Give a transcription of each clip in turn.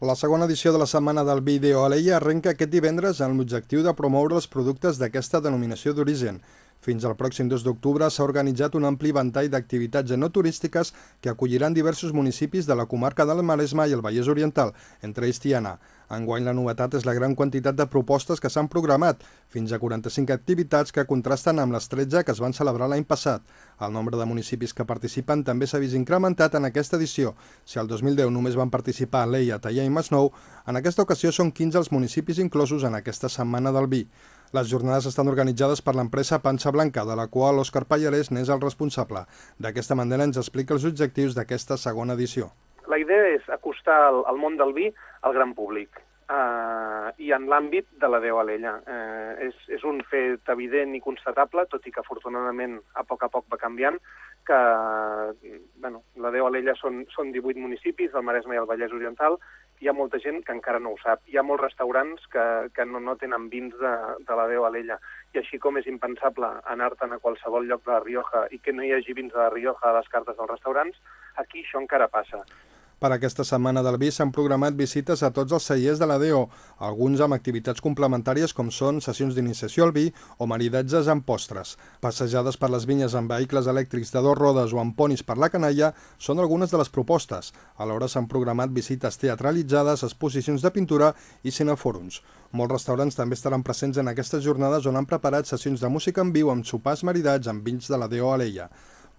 La segona edició de la Setmana del Vídeo a l'EIA arrenca aquest divendres amb l'objectiu de promoure els productes d'aquesta denominació d'origen. Fins al pròxim 2 d'octubre s'ha organitzat un ampli ventall d'activitats no turístiques que acolliran diversos municipis de la comarca del Maresme i el Vallès Oriental, entre ells Tiana. Enguany la novetat és la gran quantitat de propostes que s'han programat, fins a 45 activitats que contrasten amb les 13 que es van celebrar l'any passat. El nombre de municipis que participen també s'ha vist incrementat en aquesta edició. Si el 2010 només van participar Leia, Tallà i Masnou, en aquesta ocasió són 15 els municipis inclosos en aquesta setmana del vi. Les jornades estan organitzades per l'empresa Panxa Blanca, de la qual Òscar Pallarès n'és el responsable. D'aquesta manera ens explica els objectius d'aquesta segona edició. Idea és acostar el, el món del vi al gran públic eh, i en l'àmbit de la Déu Alella. Eh, és, és un fet evident i constatable, tot i que afortunadament a poc a poc va canviant, que bueno, la Déu Alella són, són 18 municipis del Maresme i el Vallès Oriental, hi ha molta gent que encara no ho sap. Hi ha molts restaurants que, que no, no tenen vins de, de la Déu Alella. I així com és impensable anar-te'n a qualsevol lloc de la Rioja i que no hi hagi vins de la Rioja a les cartes dels restaurants, aquí això encara passa. Per aquesta setmana del vi s'han programat visites a tots els cellers de la DO, alguns amb activitats complementàries com són sessions d'iniciació al vi o maridatges amb postres. Passejades per les vinyes amb vehicles elèctrics de dos rodes o amb ponis per la canalla són algunes de les propostes. Alhora s'han programat visites teatralitzades, exposicions de pintura i cinefòrums. Molts restaurants també estaran presents en aquestes jornades on han preparat sessions de música en viu amb sopars maridats amb vins de la DO Aleia.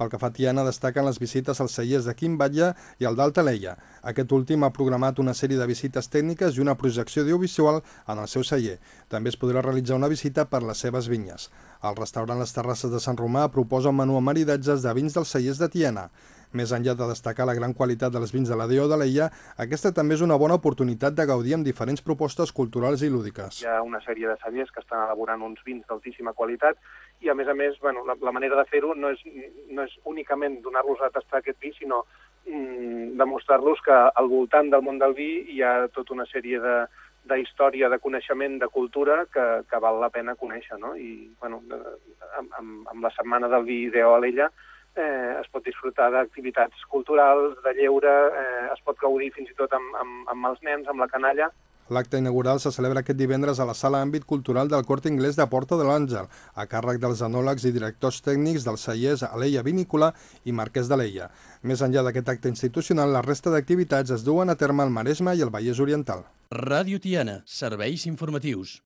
Pel que fa a Tiana, destaquen les visites als cellers de Quim Batlle i al d'Alta Leia. Aquest últim ha programat una sèrie de visites tècniques i una projecció audiovisual en el seu celler. També es podrà realitzar una visita per les seves vinyes. El restaurant Les Terrasses de Sant Romà proposa un menú amb maridatges de vins dels cellers de Tiana. Més enllà de destacar la gran qualitat dels vins de la Déu de l'Eia, aquesta també és una bona oportunitat de gaudir amb diferents propostes culturals i lúdiques. Hi ha una sèrie de cellers que estan elaborant uns vins d'altíssima qualitat i, a més a més, bueno, la, la manera de fer-ho no, és, no és únicament donar-los a tastar aquest vi, sinó mm, demostrar-los que al voltant del món del vi hi ha tota una sèrie de, de història, de coneixement, de cultura que, que val la pena conèixer, no? I, bueno, amb, amb, amb la setmana del vi d'Eolella eh, es pot disfrutar d'activitats culturals, de lleure, eh, es pot gaudir fins i tot amb, amb, amb els nens, amb la canalla. L'acte inaugural se celebra aquest divendres a la sala àmbit cultural del Corte Inglés de Porta de l'Àngel, a càrrec dels anòlegs i directors tècnics dels cellers Aleia Vinícola i Marquès de l'Eia. Més enllà d'aquest acte institucional, la resta d'activitats es duen a terme al Maresme i al Vallès Oriental. Ràdio Tiana, serveis informatius.